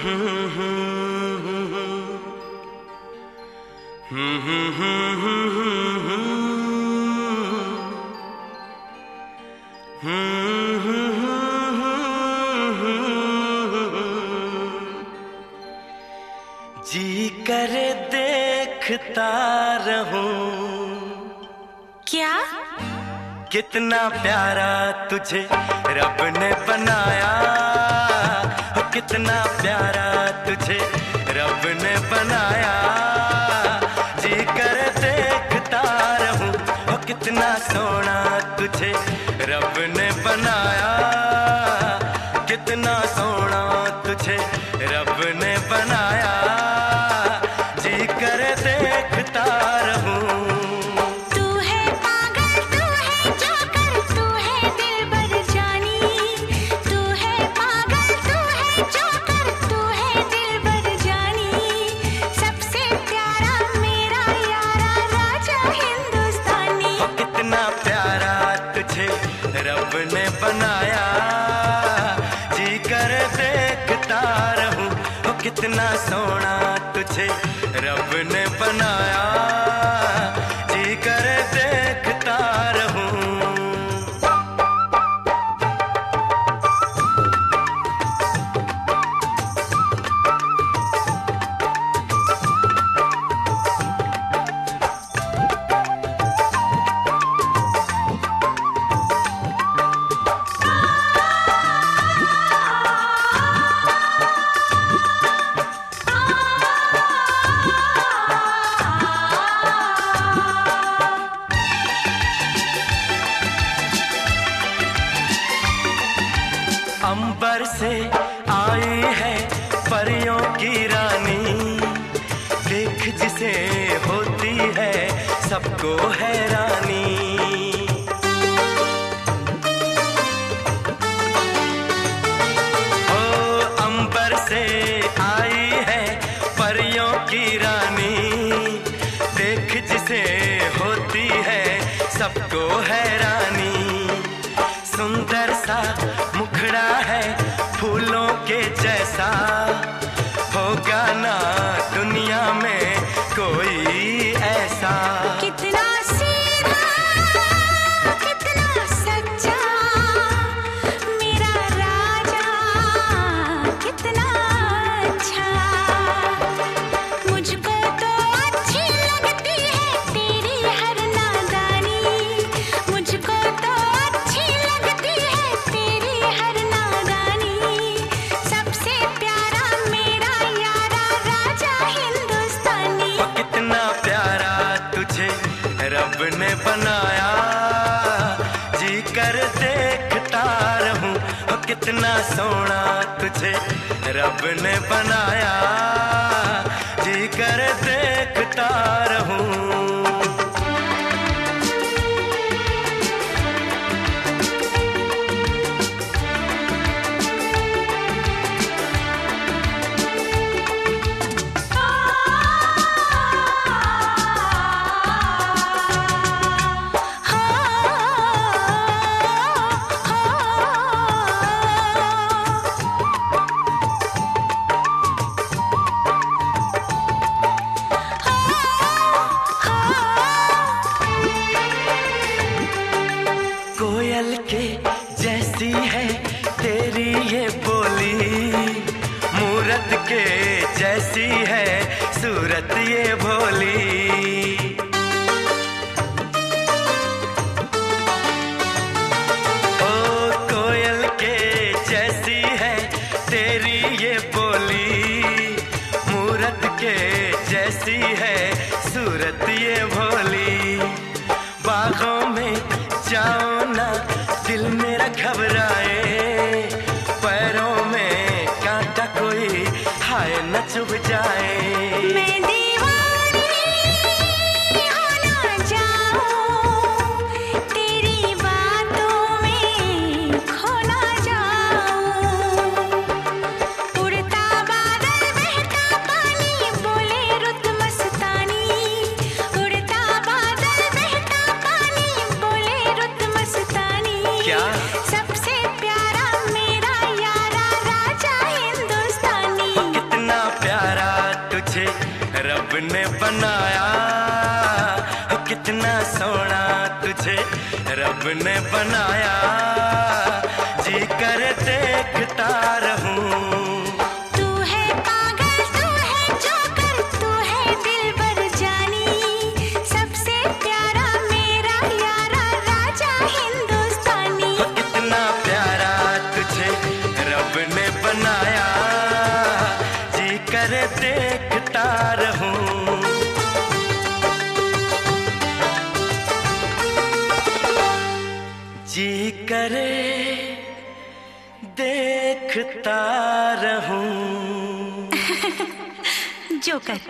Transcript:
जी कर देखता रहूँ। क्या? कितना प्यारा तुझे रब ने बनाया। कितना प्यारा तुझे रब ने बनाया। सोना तुझे रब ने बनाया अंबर से आई है परियों की रानी। देख जिसे होती है सबको हैरानी। रब ने बनाया। जी कर देखता रहूँ कितना सोना तुझे रब ने बनाया। जैसी है, सूरत ये भोली। बागों में जाओ ना, दिल मेरा घबराए। पैरों में कांटा कोई हाय न चुभ जाए। क्या? सबसे प्यारा मेरा यारा राजा हिंदुस्तानी। हाँ, कितना प्यारा तुझे रब ने बनाया। हाँ, कितना सोना तुझे रब ने बनाया। कर देखता रहूँ। जी करे देखता रहूँ। जोकर।